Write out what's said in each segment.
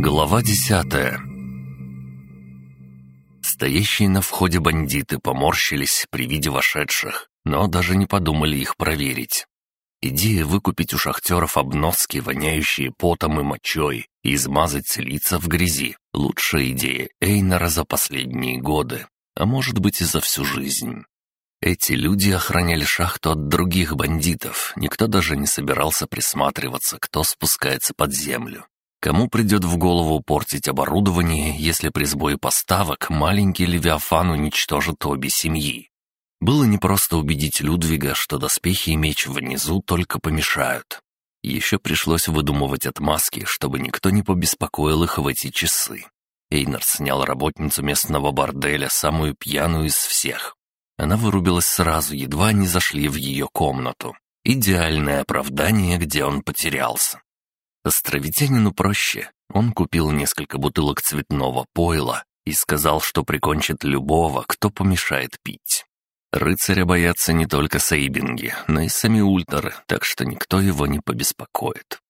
Глава десятая Стоящие на входе бандиты поморщились при виде вошедших, но даже не подумали их проверить. Идея выкупить у шахтеров обноски, воняющие потом и мочой, и измазать лица в грязи — лучшая идея Эйнера за последние годы, а может быть и за всю жизнь. Эти люди охраняли шахту от других бандитов, никто даже не собирался присматриваться, кто спускается под землю. Кому придет в голову портить оборудование, если при сбое поставок маленький Левиафан уничтожит обе семьи? Было непросто убедить Людвига, что доспехи и меч внизу только помешают. Еще пришлось выдумывать отмазки, чтобы никто не побеспокоил их в эти часы. Эйнар снял работницу местного борделя, самую пьяную из всех. Она вырубилась сразу, едва они зашли в ее комнату. Идеальное оправдание, где он потерялся. Островитянину проще. Он купил несколько бутылок цветного пойла и сказал, что прикончит любого, кто помешает пить. Рыцаря боятся не только сейбинги, но и сами ультеры, так что никто его не побеспокоит.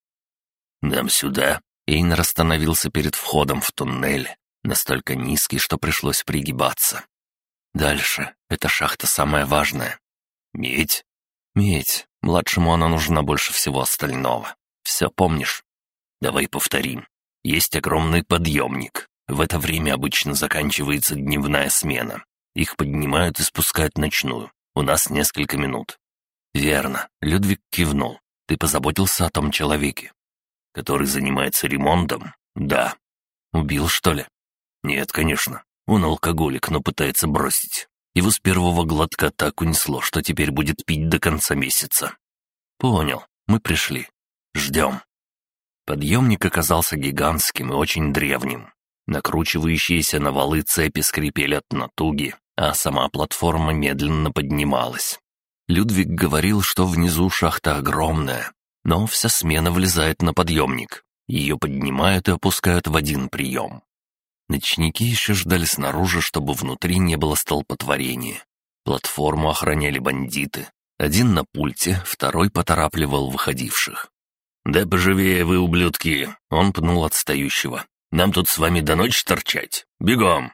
«Нам сюда!» Эйнер остановился перед входом в туннель, настолько низкий, что пришлось пригибаться. Дальше. Эта шахта самая важная. Медь? Медь. Младшему она нужна больше всего остального. Все помнишь? Давай повторим. Есть огромный подъемник. В это время обычно заканчивается дневная смена. Их поднимают и спускают ночную. У нас несколько минут. Верно. Людвиг кивнул. Ты позаботился о том человеке. Который занимается ремонтом? Да. Убил, что ли? Нет, конечно. Он алкоголик, но пытается бросить. Его с первого глотка так унесло, что теперь будет пить до конца месяца. Понял, мы пришли. Ждем. Подъемник оказался гигантским и очень древним. Накручивающиеся на валы цепи скрипели от натуги, а сама платформа медленно поднималась. Людвиг говорил, что внизу шахта огромная, но вся смена влезает на подъемник. Ее поднимают и опускают в один прием. Ночники еще ждали снаружи, чтобы внутри не было столпотворения. Платформу охраняли бандиты. Один на пульте, второй поторапливал выходивших. «Да поживее вы, ублюдки!» Он пнул отстающего. «Нам тут с вами до ночи торчать! Бегом!»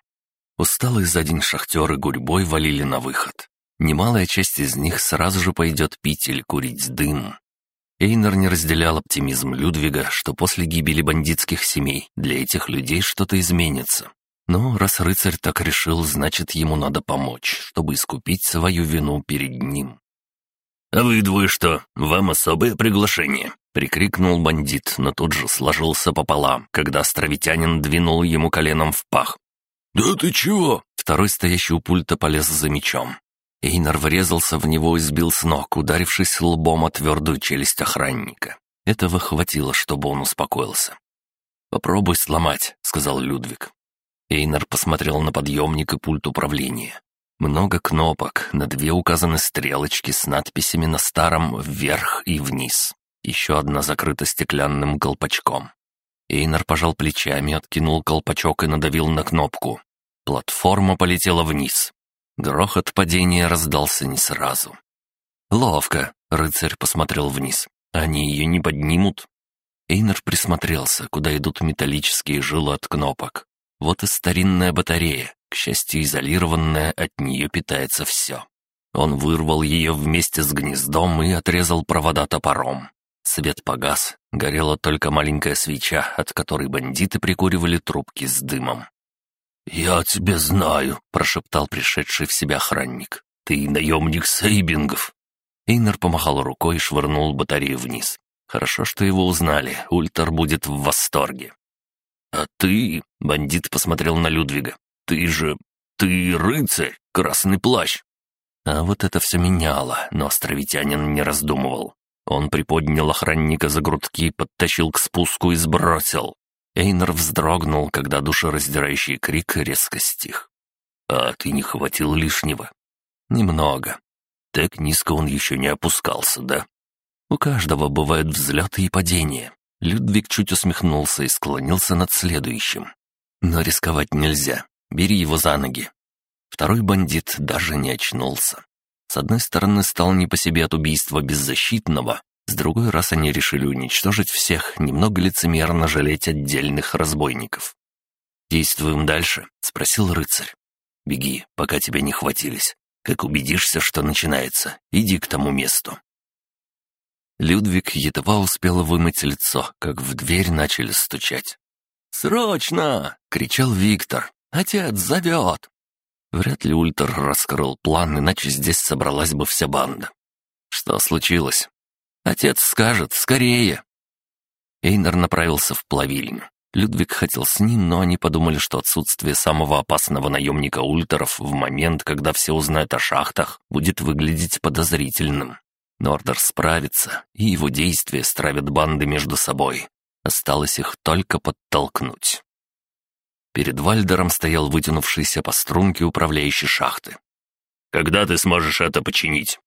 Усталые за день шахтеры гурьбой валили на выход. Немалая часть из них сразу же пойдет пить или курить дым. Эйнер не разделял оптимизм Людвига, что после гибели бандитских семей для этих людей что-то изменится. Но раз рыцарь так решил, значит, ему надо помочь, чтобы искупить свою вину перед ним. «А вы двое что? Вам особое приглашение?» — прикрикнул бандит, но тут же сложился пополам, когда островитянин двинул ему коленом в пах. «Да ты чего?» Второй, стоящий у пульта, полез за мечом. Эйнар врезался в него и сбил с ног, ударившись лбом о твердую челюсть охранника. Этого хватило, чтобы он успокоился. «Попробуй сломать», — сказал Людвиг. Эйнар посмотрел на подъемник и пульт управления. Много кнопок, на две указаны стрелочки с надписями на старом «вверх» и «вниз». Еще одна закрыта стеклянным колпачком. Эйнар пожал плечами, откинул колпачок и надавил на кнопку. Платформа полетела вниз. Грохот падения раздался не сразу. «Ловко!» — рыцарь посмотрел вниз. «Они ее не поднимут?» Эйнер присмотрелся, куда идут металлические жилы от кнопок. Вот и старинная батарея, к счастью, изолированная, от нее питается все. Он вырвал ее вместе с гнездом и отрезал провода топором. Свет погас, горела только маленькая свеча, от которой бандиты прикуривали трубки с дымом. «Я тебя знаю», — прошептал пришедший в себя охранник. «Ты наемник Сейбингов». Эйнер помахал рукой и швырнул батарею вниз. Хорошо, что его узнали, Ультер будет в восторге. «А ты...» — бандит посмотрел на Людвига. «Ты же... ты рыцарь, красный плащ». А вот это все меняло, но островитянин не раздумывал. Он приподнял охранника за грудки, подтащил к спуску и сбросил. Эйнер вздрогнул, когда душераздирающий крик резко стих. «А ты не хватил лишнего?» «Немного. Так низко он еще не опускался, да?» «У каждого бывают взлеты и падения». Людвиг чуть усмехнулся и склонился над следующим. «Но рисковать нельзя. Бери его за ноги». Второй бандит даже не очнулся. С одной стороны, стал не по себе от убийства беззащитного, С другой раз они решили уничтожить всех, немного лицемерно жалеть отдельных разбойников. «Действуем дальше?» — спросил рыцарь. «Беги, пока тебя не хватились. Как убедишься, что начинается, иди к тому месту». Людвиг едва успел вымыть лицо, как в дверь начали стучать. «Срочно!» — кричал Виктор. «Отец зовет!» Вряд ли Ультер раскрыл план, иначе здесь собралась бы вся банда. Что случилось? Отец скажет, скорее. Эйнер направился в плавильню. Людвиг хотел с ним, но они подумали, что отсутствие самого опасного наемника ультеров в момент, когда все узнают о шахтах, будет выглядеть подозрительным. Нордер справится, и его действия стравят банды между собой. Осталось их только подтолкнуть. Перед Вальдером стоял вытянувшийся по струнке управляющий шахты. «Когда ты сможешь это починить?»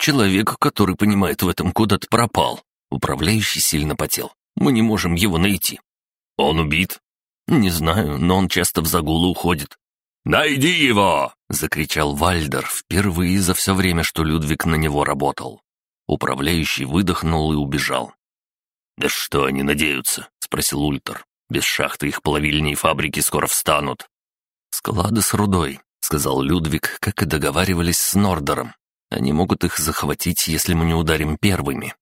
«Человек, который понимает в этом, куда-то пропал». Управляющий сильно потел. «Мы не можем его найти». «Он убит?» «Не знаю, но он часто в загулы уходит». «Найди его!» — закричал Вальдер впервые за все время, что Людвиг на него работал. Управляющий выдохнул и убежал. «Да что они надеются?» — спросил Ультер. «Без шахты их плавильни и фабрики скоро встанут». «Склады с рудой», — сказал Людвиг, как и договаривались с Нордером. «Они могут их захватить, если мы не ударим первыми».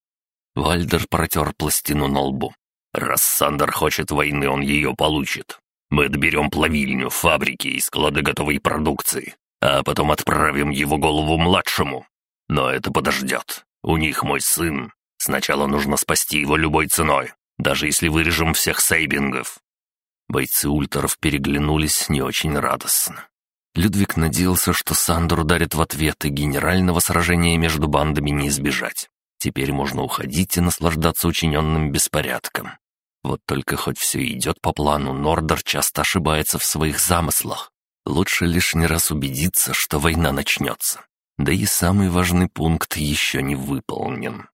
Вальдер протер пластину на лбу. «Раз Сандер хочет войны, он ее получит. Мы отберем плавильню, фабрики и склады готовой продукции, а потом отправим его голову младшему. Но это подождет. У них мой сын. Сначала нужно спасти его любой ценой, даже если вырежем всех сейбингов». Бойцы ультеров переглянулись не очень радостно. Людвиг надеялся, что Сандер ударит в ответ, и генерального сражения между бандами не избежать. Теперь можно уходить и наслаждаться учиненным беспорядком. Вот только хоть все идет по плану, Нордер часто ошибается в своих замыслах. Лучше лишний раз убедиться, что война начнется. Да и самый важный пункт еще не выполнен.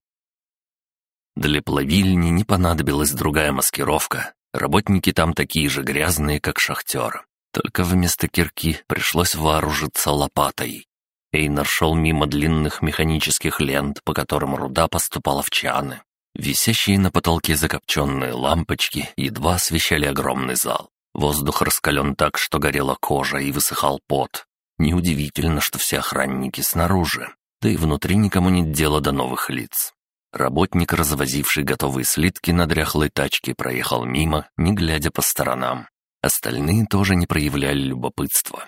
Для плавильни не понадобилась другая маскировка. Работники там такие же грязные, как шахтеры. Только вместо кирки пришлось вооружиться лопатой. Эйнар шел мимо длинных механических лент, по которым руда поступала в чаны. Висящие на потолке закопченные лампочки едва освещали огромный зал. Воздух раскален так, что горела кожа и высыхал пот. Неудивительно, что все охранники снаружи, да и внутри никому нет дела до новых лиц. Работник, развозивший готовые слитки на дряхлой тачке, проехал мимо, не глядя по сторонам. Остальные тоже не проявляли любопытства.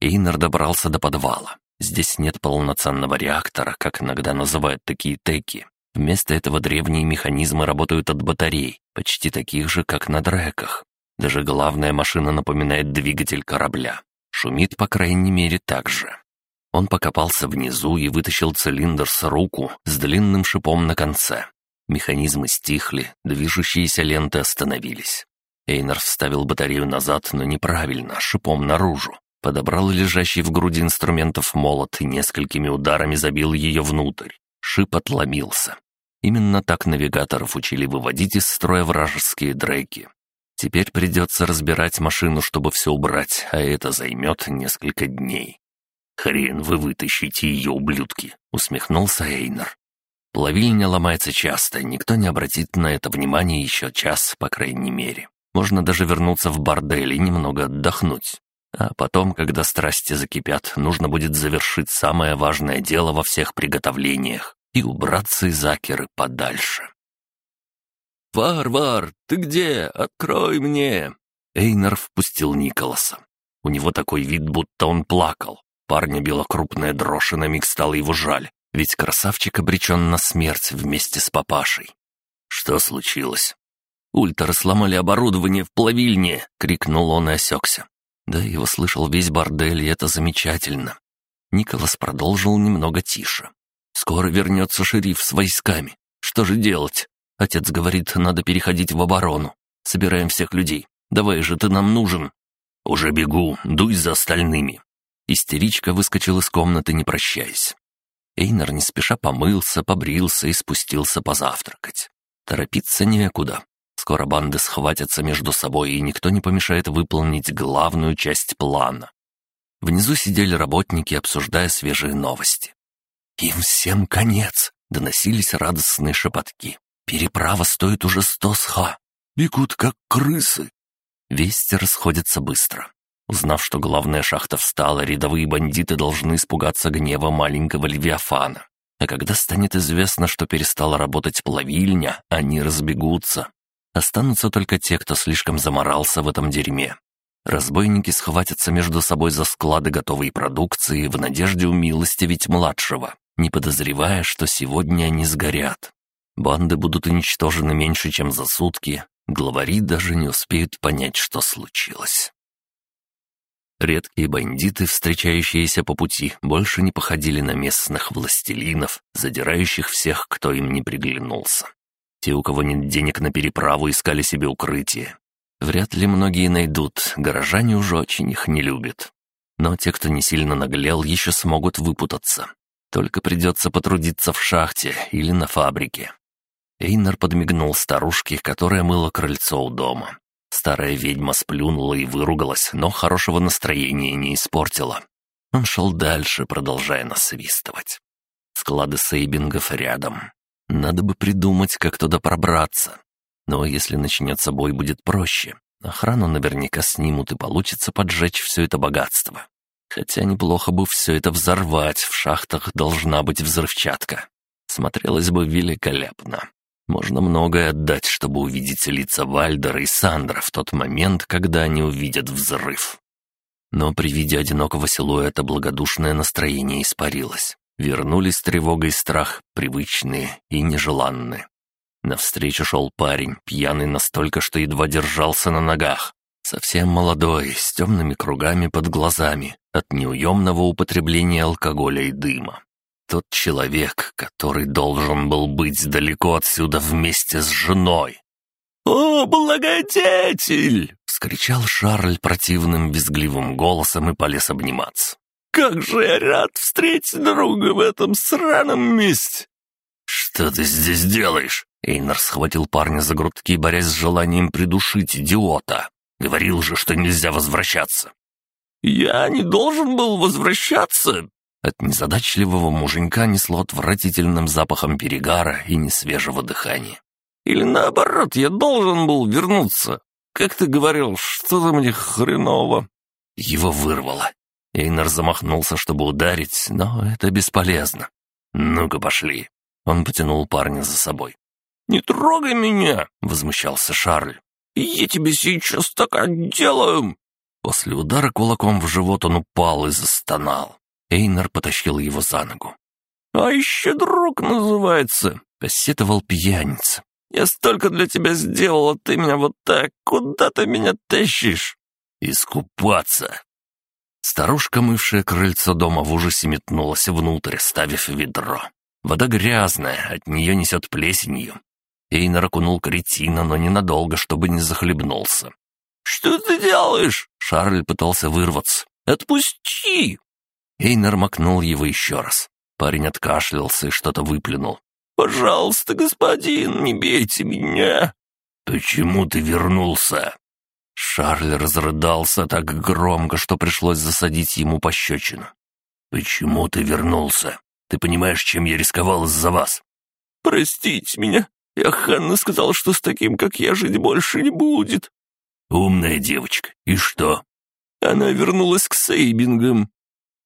Эйнер добрался до подвала. Здесь нет полноценного реактора, как иногда называют такие теки. Вместо этого древние механизмы работают от батарей, почти таких же, как на дреках. Даже главная машина напоминает двигатель корабля. Шумит, по крайней мере, так же. Он покопался внизу и вытащил цилиндр с руку с длинным шипом на конце. Механизмы стихли, движущиеся ленты остановились. Эйнер вставил батарею назад, но неправильно, шипом наружу. Подобрал лежащий в груди инструментов молот и несколькими ударами забил ее внутрь. Шип отломился. Именно так навигаторов учили выводить из строя вражеские дреки. Теперь придется разбирать машину, чтобы все убрать, а это займет несколько дней. «Хрен вы вытащите ее, ублюдки!» — усмехнулся Эйнер. Плавильня ломается часто, никто не обратит на это внимания еще час, по крайней мере. Можно даже вернуться в бордель и немного отдохнуть. А потом, когда страсти закипят, нужно будет завершить самое важное дело во всех приготовлениях и убраться из Акеры подальше. «Варвар, ты где? Открой мне!» Эйнар впустил Николаса. У него такой вид, будто он плакал. Парня била крупная дрожь, и на миг стало его жаль, ведь красавчик обречен на смерть вместе с папашей. Что случилось? «Ультры сломали оборудование в плавильне!» — крикнул он и осекся. Да, его слышал весь бордель, и это замечательно. Николас продолжил немного тише. «Скоро вернется шериф с войсками. Что же делать? Отец говорит, надо переходить в оборону. Собираем всех людей. Давай же, ты нам нужен». «Уже бегу, дуй за остальными». Истеричка выскочил из комнаты, не прощаясь. Эйнер не спеша помылся, побрился и спустился позавтракать. Торопиться некуда. Скоро банды схватятся между собой, и никто не помешает выполнить главную часть плана. Внизу сидели работники, обсуждая свежие новости. «Им всем конец!» доносились радостные шепотки. «Переправа стоит уже сто сха! Бегут, как крысы!» Вести расходятся быстро. Узнав, что главная шахта встала, рядовые бандиты должны испугаться гнева маленького Левиафана. А когда станет известно, что перестала работать плавильня, они разбегутся. Останутся только те, кто слишком заморался в этом дерьме. Разбойники схватятся между собой за склады готовой продукции в надежде умилостивить младшего, не подозревая, что сегодня они сгорят. Банды будут уничтожены меньше, чем за сутки, главари даже не успеют понять, что случилось. Редкие бандиты, встречающиеся по пути, больше не походили на местных властелинов, задирающих всех, кто им не приглянулся. Те, у кого нет денег на переправу, искали себе укрытие. Вряд ли многие найдут, горожане уже очень их не любят. Но те, кто не сильно наглел, еще смогут выпутаться. Только придется потрудиться в шахте или на фабрике. Эйнар подмигнул старушке, которая мыла крыльцо у дома. Старая ведьма сплюнула и выругалась, но хорошего настроения не испортила. Он шел дальше, продолжая насвистывать. Склады сейбингов рядом. Надо бы придумать, как туда пробраться. Но если начнется бой, будет проще. Охрану наверняка снимут и получится поджечь все это богатство. Хотя неплохо бы все это взорвать, в шахтах должна быть взрывчатка. Смотрелось бы великолепно. Можно многое отдать, чтобы увидеть лица Вальдера и Сандра в тот момент, когда они увидят взрыв. Но при виде одинокого силуэта благодушное настроение испарилось. Вернулись тревога и страх, привычные и нежеланные. Навстречу шел парень, пьяный настолько, что едва держался на ногах. Совсем молодой, с темными кругами под глазами, от неуемного употребления алкоголя и дыма. Тот человек, который должен был быть далеко отсюда вместе с женой. «О, благодетель!» — вскричал Шарль противным визгливым голосом и полез обниматься. «Как же я рад встретить друга в этом сраном месте!» «Что ты здесь делаешь?» Эйнар схватил парня за грудки, борясь с желанием придушить идиота. «Говорил же, что нельзя возвращаться». «Я не должен был возвращаться!» От незадачливого муженька несло отвратительным запахом перегара и несвежего дыхания. «Или наоборот, я должен был вернуться. Как ты говорил, что-то мне хреново». Его вырвало. Эйнар замахнулся, чтобы ударить, но это бесполезно. «Ну-ка, пошли». Он потянул парня за собой. «Не трогай меня!» — возмущался Шарль. «Я тебе сейчас так отделаю!» После удара кулаком в живот он упал и застонал. Эйнар потащил его за ногу. «А еще друг называется», — посетовал пьяница. «Я столько для тебя сделал, а ты меня вот так, куда ты меня тащишь?» «Искупаться». Старушка, мывшая крыльцо дома, в ужасе метнулась внутрь, ставив ведро. Вода грязная, от нее несет плесенью. Эйнар окунул кретина, но ненадолго, чтобы не захлебнулся. «Что ты делаешь?» Шарль пытался вырваться. «Отпусти!» Эйнер макнул его еще раз. Парень откашлялся и что-то выплюнул. «Пожалуйста, господин, не бейте меня!» «Почему ты вернулся?» Шарль разрыдался так громко, что пришлось засадить ему пощечину. «Почему ты вернулся? Ты понимаешь, чем я рисковал из-за вас?» «Простите меня. Я Ханна сказал, что с таким, как я, жить больше не будет». «Умная девочка. И что?» Она вернулась к Сейбингам.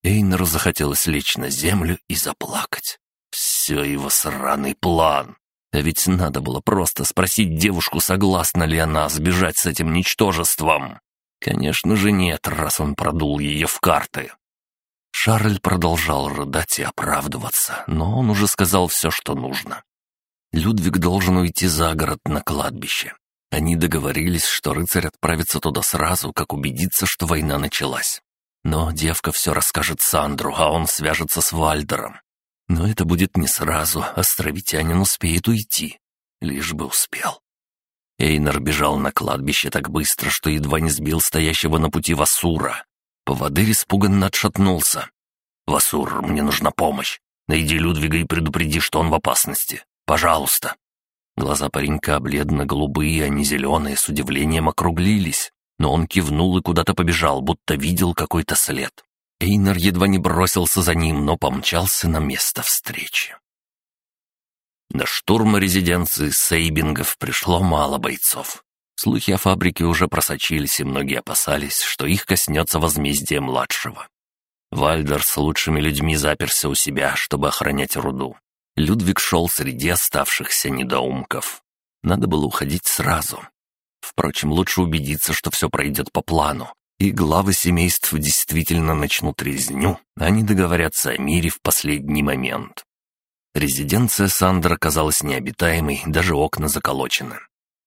Эйнеру захотелось лечь на землю и заплакать. Все его сраный план. А ведь надо было просто спросить девушку, согласна ли она сбежать с этим ничтожеством. Конечно же нет, раз он продул ее в карты. Шарль продолжал рыдать и оправдываться, но он уже сказал все, что нужно. Людвиг должен уйти за город на кладбище. Они договорились, что рыцарь отправится туда сразу, как убедится, что война началась. Но девка все расскажет Сандру, а он свяжется с Вальдером. Но это будет не сразу, островитянин успеет уйти. Лишь бы успел. Эйнар бежал на кладбище так быстро, что едва не сбил стоящего на пути Васура. Поводырь испуганно отшатнулся. «Васур, мне нужна помощь. Найди Людвига и предупреди, что он в опасности. Пожалуйста». Глаза паренька бледно-голубые, а не зеленые, с удивлением округлились но он кивнул и куда-то побежал, будто видел какой-то след. Эйнер едва не бросился за ним, но помчался на место встречи. На штурм резиденции Сейбингов пришло мало бойцов. Слухи о фабрике уже просочились, и многие опасались, что их коснется возмездие младшего. Вальдер с лучшими людьми заперся у себя, чтобы охранять руду. Людвиг шел среди оставшихся недоумков. Надо было уходить сразу. Впрочем, лучше убедиться, что все пройдет по плану, и главы семейств действительно начнут резню, а не договорятся о мире в последний момент. Резиденция Сандра казалась необитаемой, даже окна заколочены.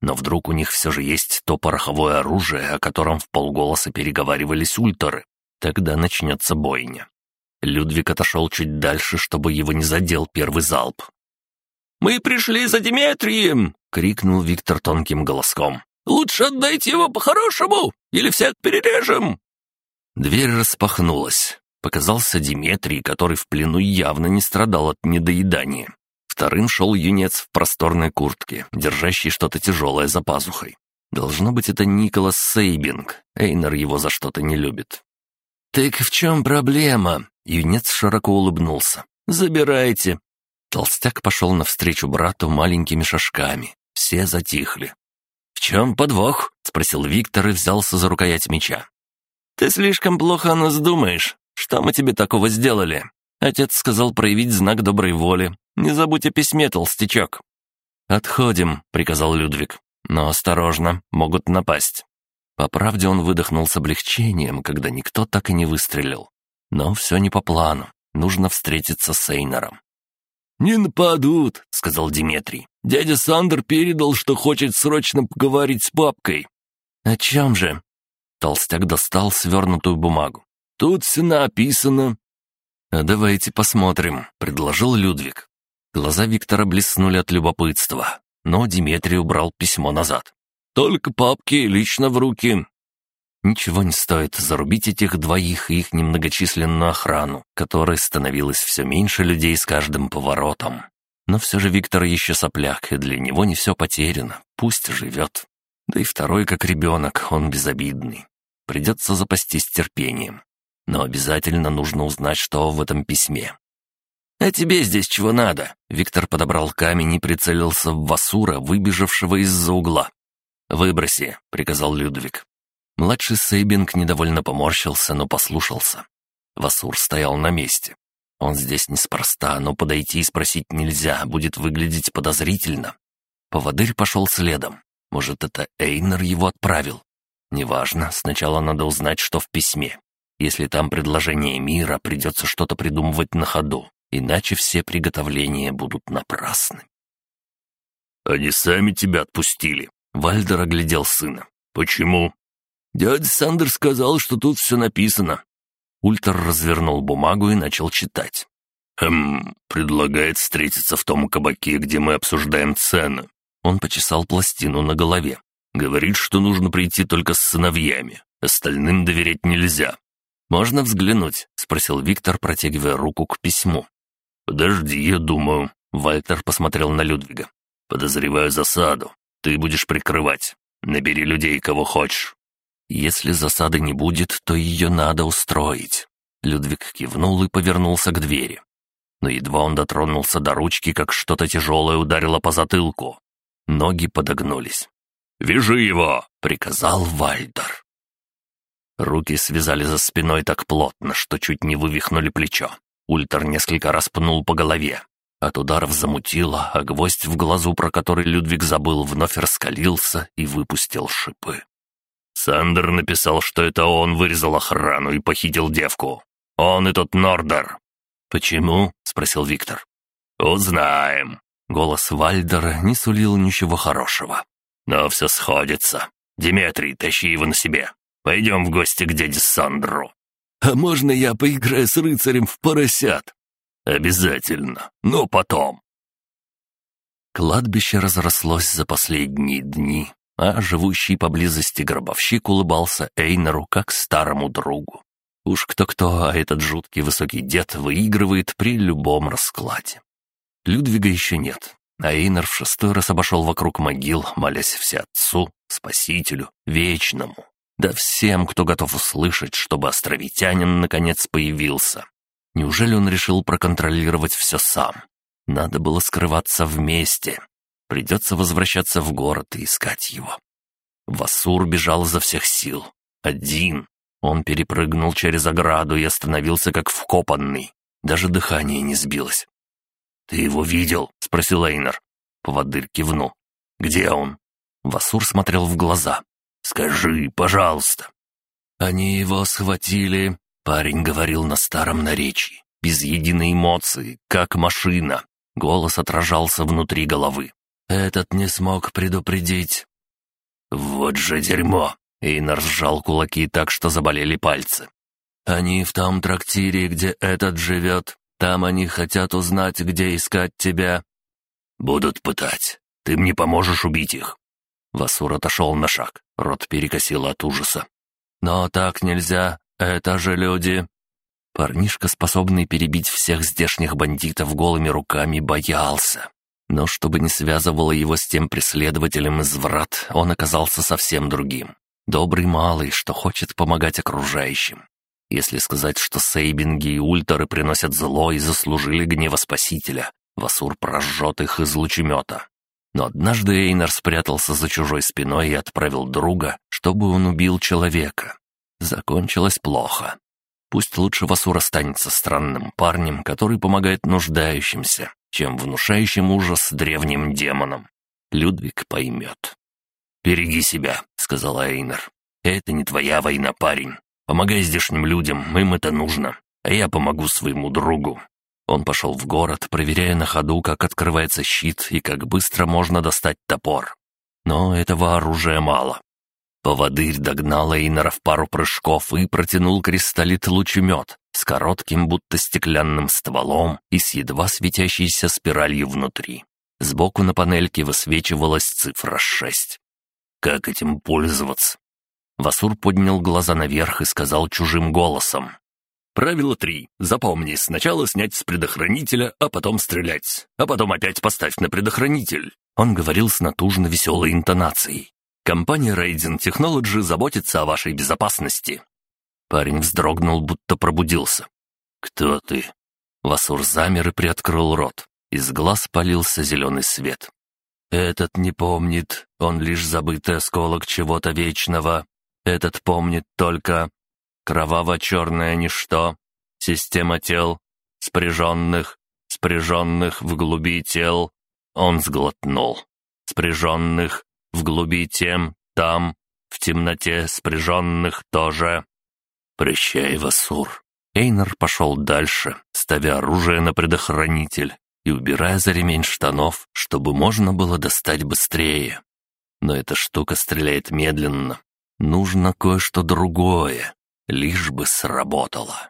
Но вдруг у них все же есть то пороховое оружие, о котором в полголоса переговаривались ультеры. Тогда начнется бойня. Людвиг отошел чуть дальше, чтобы его не задел первый залп. «Мы пришли за Диметрием!» — крикнул Виктор тонким голоском. «Лучше отдайте его по-хорошему, или всех перережем!» Дверь распахнулась. Показался Диметрий, который в плену явно не страдал от недоедания. Вторым шел юнец в просторной куртке, держащий что-то тяжелое за пазухой. Должно быть, это Николас Сейбинг. Эйнер его за что-то не любит. «Так в чем проблема?» Юнец широко улыбнулся. «Забирайте». Толстяк пошел навстречу брату маленькими шажками. Все затихли. «В чем подвох?» — спросил Виктор и взялся за рукоять меча. «Ты слишком плохо о нас думаешь. Что мы тебе такого сделали?» Отец сказал проявить знак доброй воли. Не забудь о письме, толстячок». «Отходим», — приказал Людвиг. «Но осторожно, могут напасть». По правде он выдохнул с облегчением, когда никто так и не выстрелил. Но все не по плану. Нужно встретиться с Эйнером. «Не нападут», — сказал Диметрий. «Дядя Сандер передал, что хочет срочно поговорить с папкой». «О чем же?» Толстяк достал свернутую бумагу. «Тут все написано». «А «Давайте посмотрим», — предложил Людвиг. Глаза Виктора блеснули от любопытства, но Дмитрий убрал письмо назад. «Только папки лично в руки». Ничего не стоит зарубить этих двоих и их немногочисленную охрану, которой становилось все меньше людей с каждым поворотом. Но все же Виктор еще сопляк, и для него не все потеряно, пусть живет. Да и второй, как ребенок, он безобидный. Придется запастись терпением. Но обязательно нужно узнать, что в этом письме. «А тебе здесь чего надо?» Виктор подобрал камень и прицелился в Васура, выбежавшего из-за угла. «Выброси», — приказал Людвиг. Младший Сейбинг недовольно поморщился, но послушался. Васур стоял на месте. Он здесь неспроста, но подойти и спросить нельзя, будет выглядеть подозрительно. Поводырь пошел следом. Может, это Эйнер его отправил? Неважно, сначала надо узнать, что в письме. Если там предложение мира, придется что-то придумывать на ходу иначе все приготовления будут напрасны. «Они сами тебя отпустили», — Вальдер оглядел сына. «Почему?» «Дядя Сандер сказал, что тут все написано». Ультер развернул бумагу и начал читать. «Хм, предлагает встретиться в том кабаке, где мы обсуждаем цены». Он почесал пластину на голове. «Говорит, что нужно прийти только с сыновьями. Остальным доверять нельзя». «Можно взглянуть?» — спросил Виктор, протягивая руку к письму. «Подожди, я думаю». Вальтер посмотрел на Людвига. «Подозреваю засаду. Ты будешь прикрывать. Набери людей, кого хочешь». «Если засады не будет, то ее надо устроить». Людвиг кивнул и повернулся к двери. Но едва он дотронулся до ручки, как что-то тяжелое ударило по затылку. Ноги подогнулись. «Вяжи его!» — приказал Вальдер. Руки связали за спиной так плотно, что чуть не вывихнули плечо. Ультер несколько раз пнул по голове. От ударов замутило, а гвоздь в глазу, про который Людвиг забыл, вновь раскалился и выпустил шипы. Сандер написал, что это он вырезал охрану и похитил девку. Он и тот Нордер. «Почему?» — спросил Виктор. «Узнаем». Голос Вальдера не сулил ничего хорошего. «Но все сходится. Диметрий, тащи его на себе. Пойдем в гости к дяде Сандру». «А можно я поиграю с рыцарем в поросят?» «Обязательно, но потом». Кладбище разрослось за последние дни, а живущий поблизости гробовщик улыбался Эйнеру как старому другу. Уж кто-кто, а этот жуткий высокий дед выигрывает при любом раскладе. Людвига еще нет, а Эйнер в шестой раз обошел вокруг могил, молясь Всеотцу, Спасителю, Вечному. Да всем, кто готов услышать, чтобы островитянин наконец появился. Неужели он решил проконтролировать все сам? Надо было скрываться вместе. Придется возвращаться в город и искать его. Васур бежал изо всех сил. Один. Он перепрыгнул через ограду и остановился как вкопанный. Даже дыхание не сбилось. «Ты его видел?» — спросил Эйнер. Поводырь кивнул. «Где он?» Васур смотрел в глаза. «Скажи, пожалуйста». «Они его схватили», — парень говорил на старом наречии, без единой эмоции, как машина. Голос отражался внутри головы. «Этот не смог предупредить». «Вот же дерьмо!» Эйнар сжал кулаки так, что заболели пальцы. «Они в том трактире, где этот живет. Там они хотят узнать, где искать тебя». «Будут пытать. Ты мне поможешь убить их». Васур отошел на шаг. Рот перекосил от ужаса. «Но так нельзя. Это же люди». Парнишка, способный перебить всех здешних бандитов голыми руками, боялся. Но чтобы не связывало его с тем преследователем из врат, он оказался совсем другим. Добрый малый, что хочет помогать окружающим. Если сказать, что сейбинги и ультеры приносят зло и заслужили гнева Спасителя, Васур прожжет их из лучемета. Но однажды Эйнар спрятался за чужой спиной и отправил друга, чтобы он убил человека. Закончилось плохо. Пусть лучше Васур останется странным парнем, который помогает нуждающимся, чем внушающим ужас древним демонам. Людвиг поймет. «Береги себя», — сказал Эйнер. «Это не твоя война, парень. Помогай здешним людям, им это нужно. А я помогу своему другу. Он пошел в город, проверяя на ходу, как открывается щит и как быстро можно достать топор. Но этого оружия мало. Поводырь догнал Эйнера в пару прыжков и протянул кристаллит-лучемет с коротким, будто стеклянным стволом и с едва светящейся спиралью внутри. Сбоку на панельке высвечивалась цифра шесть. «Как этим пользоваться?» Васур поднял глаза наверх и сказал чужим голосом. Правило три. Запомни, сначала снять с предохранителя, а потом стрелять. А потом опять поставь на предохранитель. Он говорил с натужно веселой интонацией. Компания Raiden Technology заботится о вашей безопасности. Парень вздрогнул, будто пробудился. «Кто ты?» Васур замер и приоткрыл рот. Из глаз полился зеленый свет. «Этот не помнит, он лишь забытый осколок чего-то вечного. Этот помнит только кроваво-черное ничто, система тел, спряженных, спряженных в глуби тел. Он сглотнул. Спряженных в глуби тем, там, в темноте спряженных тоже. Прощай, Васур. Эйнер пошел дальше, ставя оружие на предохранитель и убирая за ремень штанов, чтобы можно было достать быстрее. Но эта штука стреляет медленно. Нужно кое-что другое лишь бы сработало.